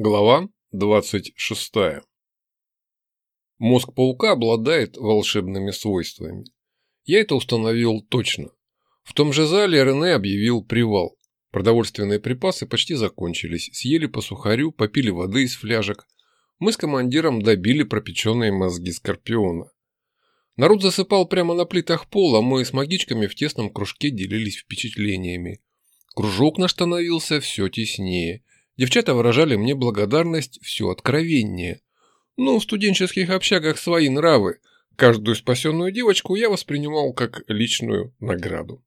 Глава 26. Мозг паука обладает волшебными свойствами. Я это установил точно. В том же зале Рене объявил привал. Продовольственные припасы почти закончились, съели по сухарю, попили воды из фляжек. Мы с командиром добили пропеченные мозги скорпиона. Народ засыпал прямо на плитах пола, мы с магичками в тесном кружке делились впечатлениями. Кружок наш становился все теснее – Девчата выражали мне благодарность все откровеннее. Ну, в студенческих общагах свои нравы. Каждую спасенную девочку я воспринимал как личную награду.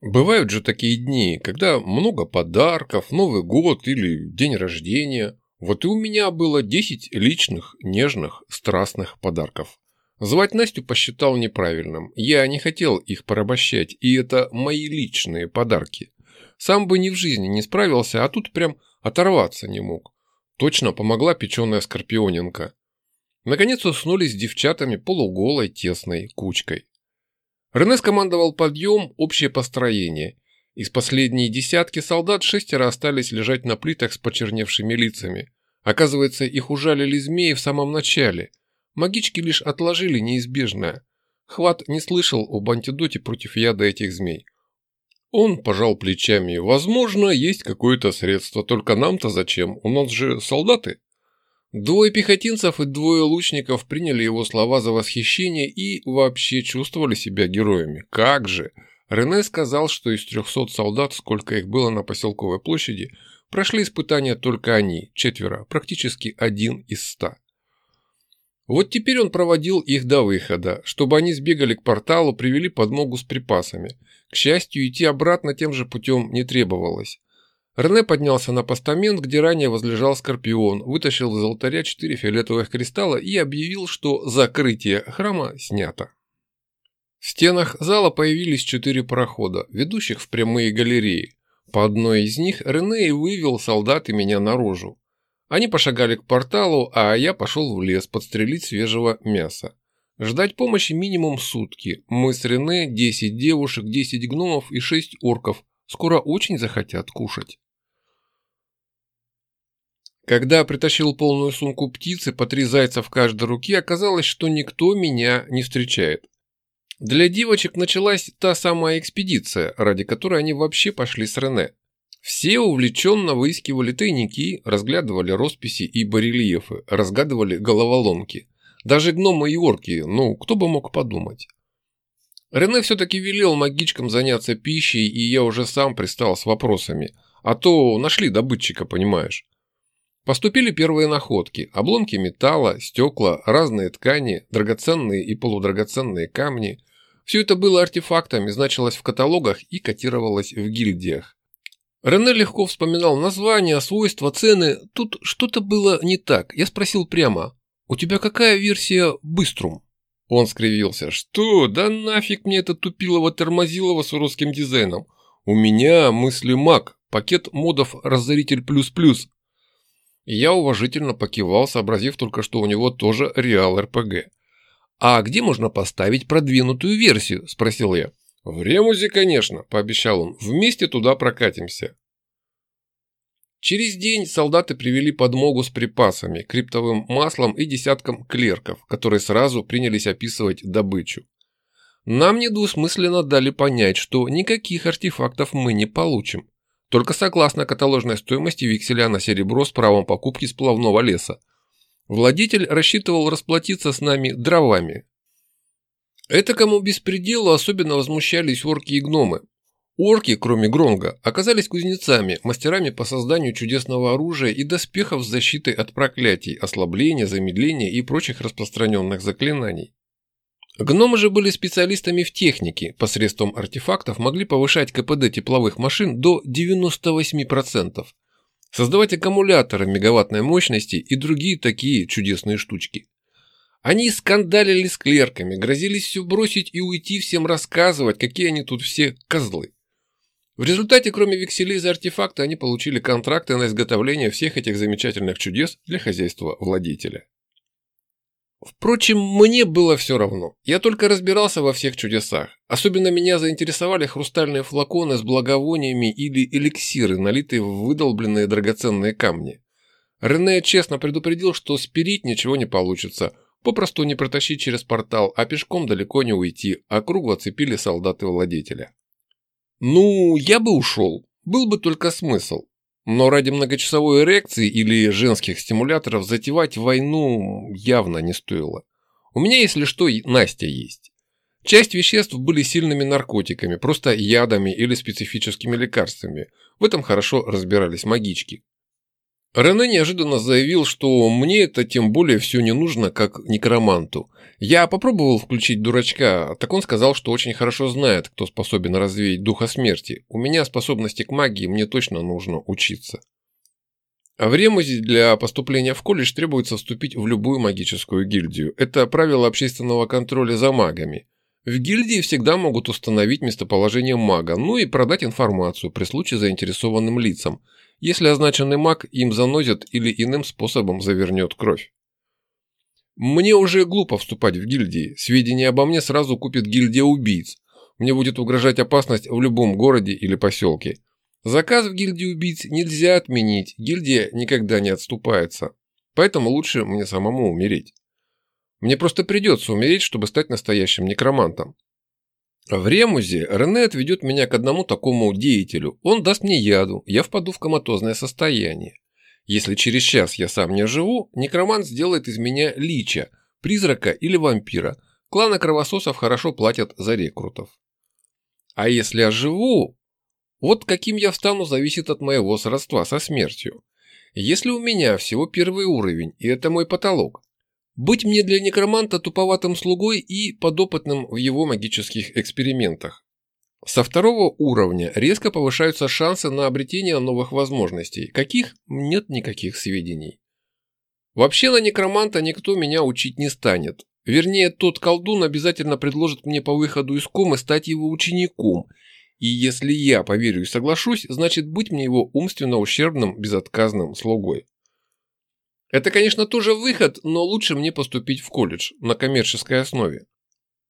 Бывают же такие дни, когда много подарков, Новый год или день рождения. Вот и у меня было 10 личных, нежных, страстных подарков. Звать Настю посчитал неправильным. Я не хотел их порабощать, и это мои личные подарки. Сам бы ни в жизни не справился, а тут прям оторваться не мог. Точно помогла печеная скорпионенка. Наконец уснули с девчатами полуголой тесной кучкой. Рене скомандовал подъем, общее построение. Из последней десятки солдат шестеро остались лежать на плитах с почерневшими лицами. Оказывается, их ужалили змеи в самом начале. Магички лишь отложили неизбежное. Хват не слышал об антидоте против яда этих змей. Он пожал плечами. Возможно, есть какое-то средство, только нам-то зачем? У нас же солдаты. Двое пехотинцев и двое лучников приняли его слова за восхищение и вообще чувствовали себя героями. Как же! Рене сказал, что из 300 солдат, сколько их было на поселковой площади, прошли испытания только они, четверо, практически один из ста. Вот теперь он проводил их до выхода, чтобы они сбегали к порталу, привели подмогу с припасами. К счастью, идти обратно тем же путем не требовалось. Рене поднялся на постамент, где ранее возлежал Скорпион, вытащил из алтаря четыре фиолетовых кристалла и объявил, что закрытие храма снято. В стенах зала появились четыре прохода, ведущих в прямые галереи. По одной из них Рене и вывел солдат и меня наружу. Они пошагали к порталу, а я пошел в лес подстрелить свежего мяса. Ждать помощи минимум сутки. Мы с Рене, 10 девушек, 10 гномов и 6 орков. Скоро очень захотят кушать. Когда притащил полную сумку птицы по три зайца в каждой руке, оказалось, что никто меня не встречает. Для девочек началась та самая экспедиция, ради которой они вообще пошли с Рене. Все увлеченно выискивали тайники, разглядывали росписи и барельефы, разгадывали головоломки – даже гномы и орки, ну, кто бы мог подумать. Рене все-таки велел магичкам заняться пищей, и я уже сам пристал с вопросами. А то нашли добытчика, понимаешь. Поступили первые находки. Обломки металла, стекла, разные ткани, драгоценные и полудрагоценные камни. Все это было артефактами, значилось в каталогах и котировалось в гильдиях. Рене легко вспоминал названия, свойства, цены. Тут что-то было не так. Я спросил прямо, «У тебя какая версия Быструм?» Он скривился. «Что? Да нафиг мне это тупилово-тормозилово с русским дизайном. У меня мысли маг, пакет модов Разоритель плюс-плюс». Я уважительно покивал, сообразив только, что у него тоже Реал РПГ. «А где можно поставить продвинутую версию?» – спросил я. «В Ремузе, конечно», – пообещал он. «Вместе туда прокатимся». Через день солдаты привели подмогу с припасами, криптовым маслом и десятком клерков, которые сразу принялись описывать добычу. Нам недвусмысленно дали понять, что никаких артефактов мы не получим, только согласно каталожной стоимости векселя на серебро с правом покупки сплавного леса. Владетель рассчитывал расплатиться с нами дровами. Это кому беспределу особенно возмущались орки и гномы, Орки, кроме Гронга, оказались кузнецами, мастерами по созданию чудесного оружия и доспехов с защитой от проклятий, ослабления, замедления и прочих распространенных заклинаний. Гномы же были специалистами в технике, посредством артефактов могли повышать КПД тепловых машин до 98%, создавать аккумуляторы мегаваттной мощности и другие такие чудесные штучки. Они скандалили с клерками, грозились все бросить и уйти всем рассказывать, какие они тут все козлы. В результате, кроме векселей за артефакты, они получили контракты на изготовление всех этих замечательных чудес для хозяйства владетеля. Впрочем, мне было все равно. Я только разбирался во всех чудесах. Особенно меня заинтересовали хрустальные флаконы с благовониями или эликсиры, налитые в выдолбленные драгоценные камни. Рене честно предупредил, что спирить ничего не получится. Попросту не протащить через портал, а пешком далеко не уйти, а кругло цепили солдаты владетеля. Ну, я бы ушел. Был бы только смысл. Но ради многочасовой эрекции или женских стимуляторов затевать войну явно не стоило. У меня, если что, Настя есть. Часть веществ были сильными наркотиками, просто ядами или специфическими лекарствами. В этом хорошо разбирались магички. Рене неожиданно заявил, что мне это тем более все не нужно, как некроманту. Я попробовал включить дурачка, так он сказал, что очень хорошо знает, кто способен развеять духа смерти. У меня способности к магии, мне точно нужно учиться. А в Ремузе для поступления в колледж требуется вступить в любую магическую гильдию. Это правило общественного контроля за магами. В гильдии всегда могут установить местоположение мага, ну и продать информацию при случае заинтересованным лицам – если означенный маг им занозит или иным способом завернет кровь. Мне уже глупо вступать в гильдии, сведения обо мне сразу купит гильдия убийц. Мне будет угрожать опасность в любом городе или поселке. Заказ в гильдии убийц нельзя отменить, гильдия никогда не отступается. Поэтому лучше мне самому умереть. Мне просто придется умереть, чтобы стать настоящим некромантом. В Ремузе Рене отведет меня к одному такому деятелю. Он даст мне яду, я впаду в коматозное состояние. Если через час я сам не живу, некромант сделает из меня лича, призрака или вампира. Кланы кровососов хорошо платят за рекрутов. А если я живу, вот каким я встану зависит от моего сродства со смертью. Если у меня всего первый уровень, и это мой потолок, быть мне для некроманта туповатым слугой и подопытным в его магических экспериментах. Со второго уровня резко повышаются шансы на обретение новых возможностей, каких нет никаких сведений. Вообще на некроманта никто меня учить не станет. Вернее, тот колдун обязательно предложит мне по выходу из комы стать его учеником. И если я поверю и соглашусь, значит быть мне его умственно ущербным безотказным слугой. Это, конечно, тоже выход, но лучше мне поступить в колледж на коммерческой основе.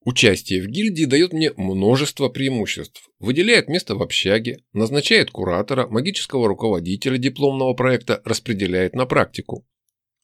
Участие в гильдии дает мне множество преимуществ. Выделяет место в общаге, назначает куратора, магического руководителя дипломного проекта, распределяет на практику.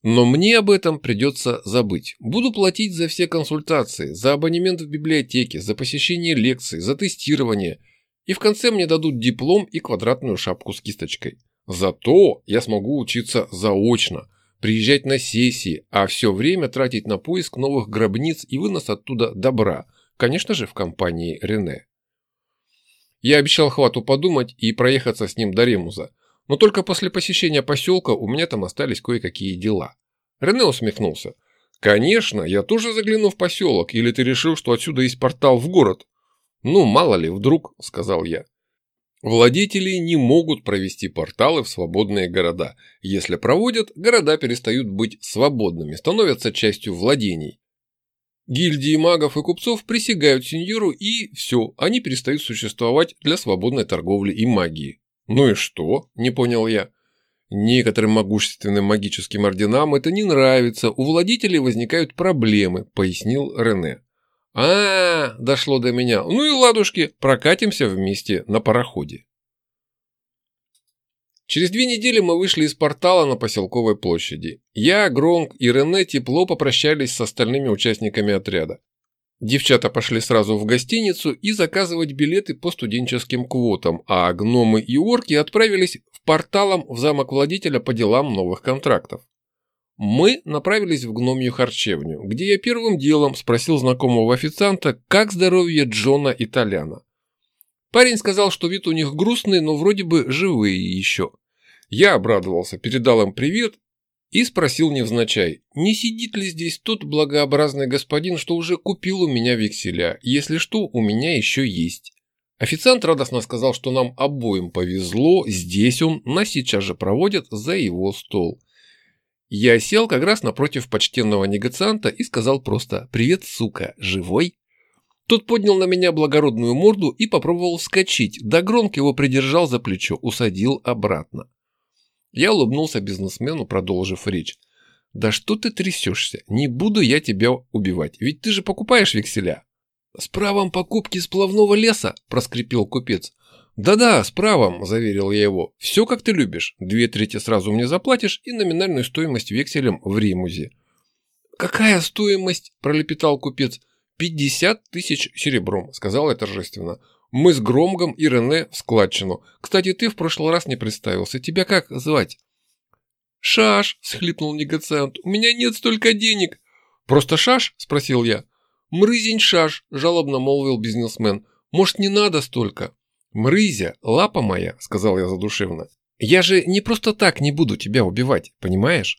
Но мне об этом придется забыть. Буду платить за все консультации, за абонемент в библиотеке, за посещение лекций, за тестирование. И в конце мне дадут диплом и квадратную шапку с кисточкой. Зато я смогу учиться заочно – приезжать на сессии, а все время тратить на поиск новых гробниц и вынос оттуда добра, конечно же, в компании Рене. Я обещал Хвату подумать и проехаться с ним до Ремуза, но только после посещения поселка у меня там остались кое-какие дела. Рене усмехнулся. «Конечно, я тоже загляну в поселок, или ты решил, что отсюда есть портал в город?» «Ну, мало ли, вдруг», — сказал я. Владетели не могут провести порталы в свободные города. Если проводят, города перестают быть свободными, становятся частью владений. Гильдии магов и купцов присягают сеньору и все, они перестают существовать для свободной торговли и магии. Ну и что? Не понял я. Некоторым могущественным магическим орденам это не нравится, у владетелей возникают проблемы, пояснил Рене. А, дошло до меня. Ну и ладушки, прокатимся вместе на пароходе. Через две недели мы вышли из портала на поселковой площади. Я, Гронк и Рене тепло попрощались с остальными участниками отряда. Девчата пошли сразу в гостиницу и заказывать билеты по студенческим квотам, а гномы и орки отправились в порталом в замок владителя по делам новых контрактов. Мы направились в гномью харчевню, где я первым делом спросил знакомого официанта, как здоровье Джона и Толяна. Парень сказал, что вид у них грустный, но вроде бы живые еще. Я обрадовался, передал им привет и спросил невзначай, не сидит ли здесь тот благообразный господин, что уже купил у меня векселя, если что, у меня еще есть. Официант радостно сказал, что нам обоим повезло, здесь он, нас сейчас же проводят за его стол. Я сел как раз напротив почтенного негацианта и сказал просто «Привет, сука, живой?» Тот поднял на меня благородную морду и попробовал вскочить, да громко его придержал за плечо, усадил обратно. Я улыбнулся бизнесмену, продолжив речь. «Да что ты трясешься? Не буду я тебя убивать, ведь ты же покупаешь векселя». «С правом покупки сплавного леса», – проскрипел купец. «Да-да, с правом», – заверил я его. «Все, как ты любишь. Две трети сразу мне заплатишь и номинальную стоимость векселем в Римузе». «Какая стоимость?» – пролепетал купец. «Пятьдесят тысяч серебром», – сказал я торжественно. «Мы с Громгом и Рене в складчину. Кстати, ты в прошлый раз не представился. Тебя как звать?» «Шаш», – схлипнул негациант. «У меня нет столько денег». «Просто Шаш?» – спросил я. «Мрызень Шаш», – жалобно молвил бизнесмен. «Может, не надо столько?» «Мрызя, лапа моя», – сказал я задушевно. «Я же не просто так не буду тебя убивать, понимаешь?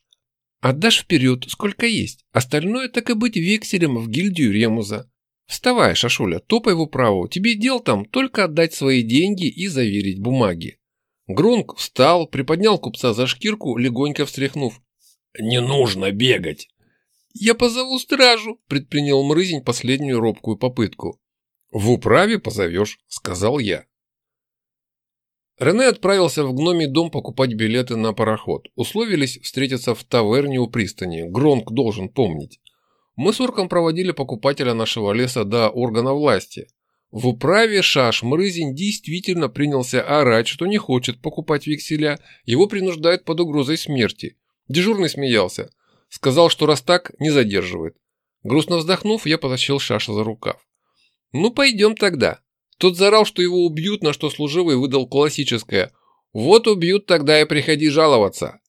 Отдашь вперед, сколько есть. Остальное так и быть векселем в гильдию Ремуза. Вставай, Шашуля, топай в управу. Тебе дел там только отдать свои деньги и заверить бумаги». Гронк встал, приподнял купца за шкирку, легонько встряхнув. «Не нужно бегать!» «Я позову стражу», – предпринял Мрызень последнюю робкую попытку. «В управе позовешь», – сказал я. Рене отправился в гномий дом покупать билеты на пароход. Условились встретиться в таверне у пристани. Гронк должен помнить. Мы с Орком проводили покупателя нашего леса до органа власти. В управе Шаш Мрызин действительно принялся орать, что не хочет покупать векселя, его принуждают под угрозой смерти. Дежурный смеялся. Сказал, что раз так, не задерживает. Грустно вздохнув, я потащил Шаша за рукав. «Ну, пойдем тогда», тот заорал, что его убьют, на что служивый выдал классическое «Вот убьют, тогда и приходи жаловаться».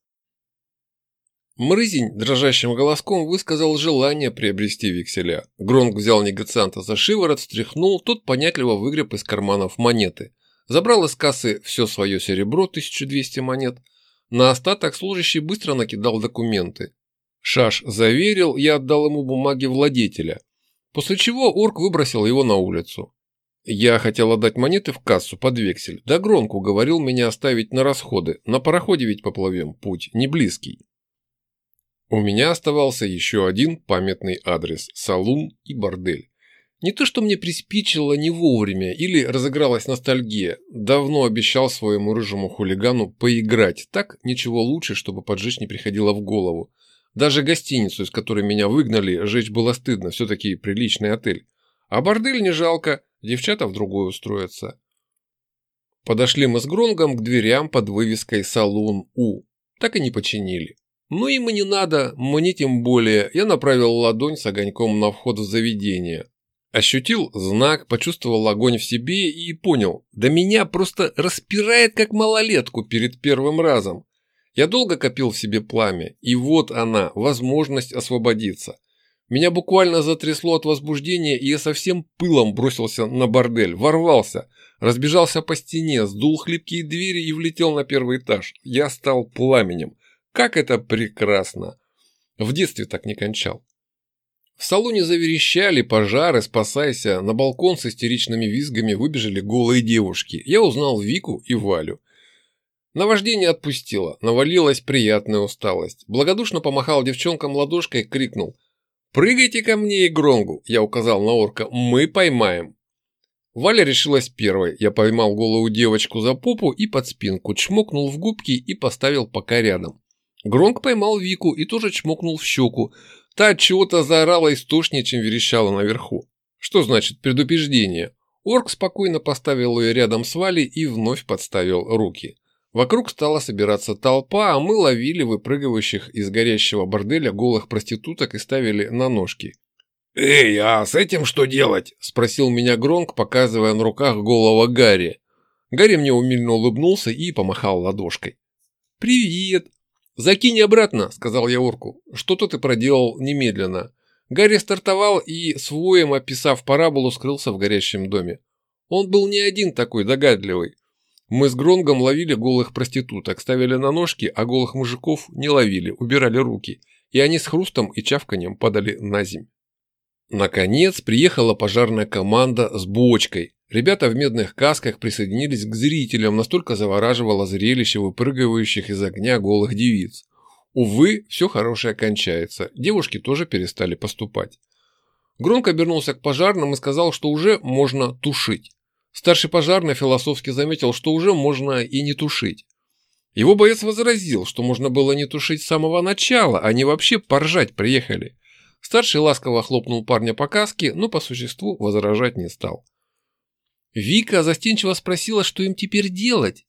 Мрызень дрожащим голоском высказал желание приобрести векселя. Гронк взял негацианта за шиворот, встряхнул, тот понятливо выгреб из карманов монеты. Забрал из кассы все свое серебро, 1200 монет. На остаток служащий быстро накидал документы. Шаш заверил, я отдал ему бумаги владетеля. После чего орк выбросил его на улицу. Я хотел отдать монеты в кассу под вексель, да Гронку говорил меня оставить на расходы, на пароходе ведь поплывем, путь не близкий. У меня оставался еще один памятный адрес – салун и бордель. Не то, что мне приспичило не вовремя или разыгралась ностальгия. Давно обещал своему рыжему хулигану поиграть. Так ничего лучше, чтобы поджечь не приходило в голову. Даже гостиницу, из которой меня выгнали, жечь было стыдно, все-таки приличный отель. А бордель не жалко, девчата в другую устроятся. Подошли мы с Гронгом к дверям под вывеской «Салун У». Так и не починили. Ну им и не надо, мне тем более. Я направил ладонь с огоньком на вход в заведение. Ощутил знак, почувствовал огонь в себе и понял, да меня просто распирает как малолетку перед первым разом. Я долго копил в себе пламя, и вот она, возможность освободиться. Меня буквально затрясло от возбуждения, и я со всем пылом бросился на бордель, ворвался, разбежался по стене, сдул хлипкие двери и влетел на первый этаж. Я стал пламенем. Как это прекрасно! В детстве так не кончал. В салоне заверещали пожары, спасайся, на балкон с истеричными визгами выбежали голые девушки. Я узнал Вику и Валю. Наваждение отпустило, навалилась приятная усталость. Благодушно помахал девчонкам ладошкой, крикнул – «Прыгайте ко мне и Гронгу!» – я указал на орка. «Мы поймаем!» Валя решилась первой. Я поймал голову девочку за попу и под спинку, чмокнул в губки и поставил пока рядом. Гронг поймал Вику и тоже чмокнул в щеку. Та от чего-то заорала истошнее, чем верещала наверху. Что значит предупреждение? Орк спокойно поставил ее рядом с Валей и вновь подставил руки. Вокруг стала собираться толпа, а мы ловили выпрыгивающих из горящего борделя голых проституток и ставили на ножки. «Эй, а с этим что делать?» – спросил меня Гронк, показывая на руках голого Гарри. Гарри мне умильно улыбнулся и помахал ладошкой. «Привет!» «Закинь обратно», – сказал я орку. «Что-то ты проделал немедленно». Гарри стартовал и, своем описав параболу, скрылся в горящем доме. Он был не один такой догадливый. Мы с Гронгом ловили голых проституток, ставили на ножки, а голых мужиков не ловили, убирали руки, и они с хрустом и чавканием падали на земь. Наконец приехала пожарная команда с бочкой. Ребята в медных касках присоединились к зрителям, настолько завораживало зрелище выпрыгивающих из огня голых девиц. Увы, все хорошее кончается, девушки тоже перестали поступать. Громко обернулся к пожарным и сказал, что уже можно тушить. Старший пожарный философски заметил, что уже можно и не тушить. Его боец возразил, что можно было не тушить с самого начала, а не вообще поржать приехали. Старший ласково хлопнул парня по каске, но по существу возражать не стал. Вика застенчиво спросила, что им теперь делать.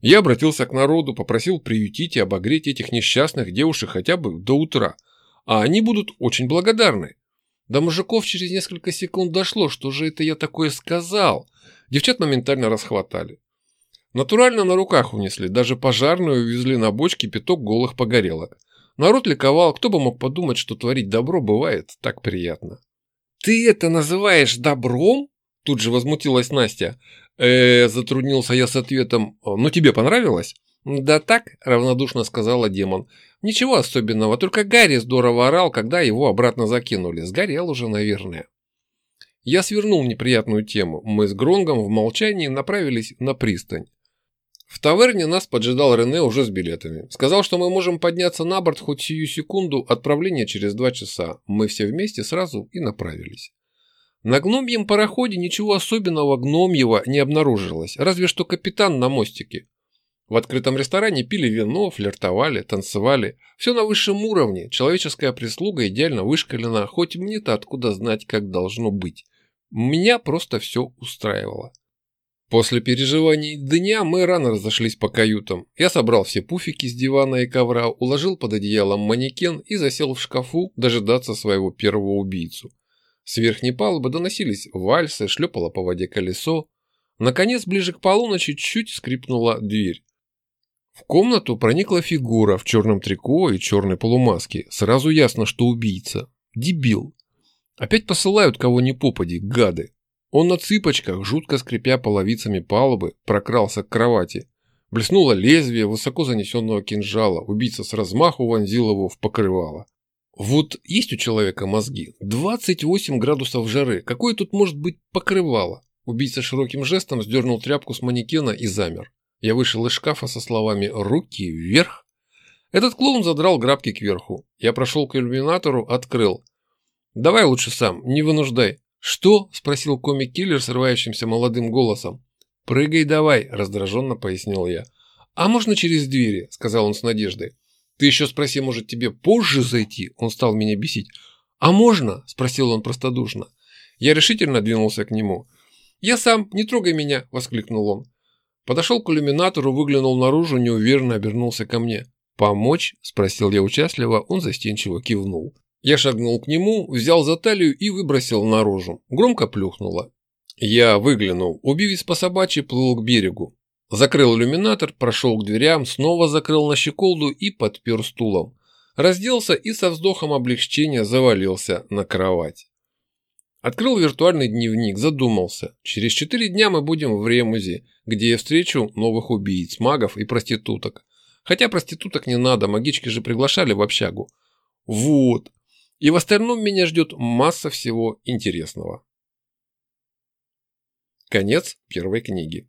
Я обратился к народу, попросил приютить и обогреть этих несчастных девушек хотя бы до утра, а они будут очень благодарны. До мужиков через несколько секунд дошло, что же это я такое сказал. Девчат моментально расхватали. Натурально на руках унесли, даже пожарную увезли на бочке пяток голых погорелок. Народ ликовал, кто бы мог подумать, что творить добро бывает так приятно. «Ты это называешь добром?» Тут же возмутилась Настя. э затруднился я с ответом. «Ну тебе понравилось?» «Да так», – равнодушно сказала демон. «Ничего особенного, только Гарри здорово орал, когда его обратно закинули. Сгорел уже, наверное». Я свернул неприятную тему. Мы с Гронгом в молчании направились на пристань. В таверне нас поджидал Рене уже с билетами. Сказал, что мы можем подняться на борт хоть сию секунду, отправление через два часа. Мы все вместе сразу и направились. На гномьем пароходе ничего особенного гномьего не обнаружилось, разве что капитан на мостике. В открытом ресторане пили вино, флиртовали, танцевали. Все на высшем уровне, человеческая прислуга идеально вышкалена, хоть мне-то откуда знать, как должно быть. Меня просто все устраивало. После переживаний дня мы рано разошлись по каютам. Я собрал все пуфики с дивана и ковра, уложил под одеялом манекен и засел в шкафу дожидаться своего первого убийцу. С верхней палубы доносились вальсы, шлепало по воде колесо. Наконец, ближе к полуночи, чуть скрипнула дверь. В комнату проникла фигура в черном трико и черной полумаске. Сразу ясно, что убийца. Дебил. Опять посылают кого ни попади, гады. Он на цыпочках, жутко скрипя половицами палубы, прокрался к кровати. Блеснуло лезвие высоко занесенного кинжала. Убийца с размаху вонзил его в покрывало. Вот есть у человека мозги. 28 градусов жары. Какое тут может быть покрывало? Убийца широким жестом сдернул тряпку с манекена и замер. Я вышел из шкафа со словами «руки вверх». Этот клоун задрал грабки кверху. Я прошел к иллюминатору, открыл. «Давай лучше сам, не вынуждай». «Что?» – спросил комик-киллер срывающимся молодым голосом. «Прыгай давай», – раздраженно пояснил я. «А можно через двери?» – сказал он с надеждой. Ты еще спроси, может, тебе позже зайти? Он стал меня бесить. А можно? Спросил он простодушно. Я решительно двинулся к нему. Я сам, не трогай меня, воскликнул он. Подошел к иллюминатору, выглянул наружу, неуверенно обернулся ко мне. «Помочь?» – спросил я участливо, он застенчиво кивнул. Я шагнул к нему, взял за талию и выбросил наружу. Громко плюхнуло. Я выглянул. Убивец по собачьи плыл к берегу. Закрыл иллюминатор, прошел к дверям, снова закрыл на щеколду и подпер стулом. Разделся и со вздохом облегчения завалился на кровать. Открыл виртуальный дневник, задумался. Через четыре дня мы будем в Ремузе, где я встречу новых убийц, магов и проституток. Хотя проституток не надо, магички же приглашали в общагу. Вот. И в остальном меня ждет масса всего интересного. Конец первой книги.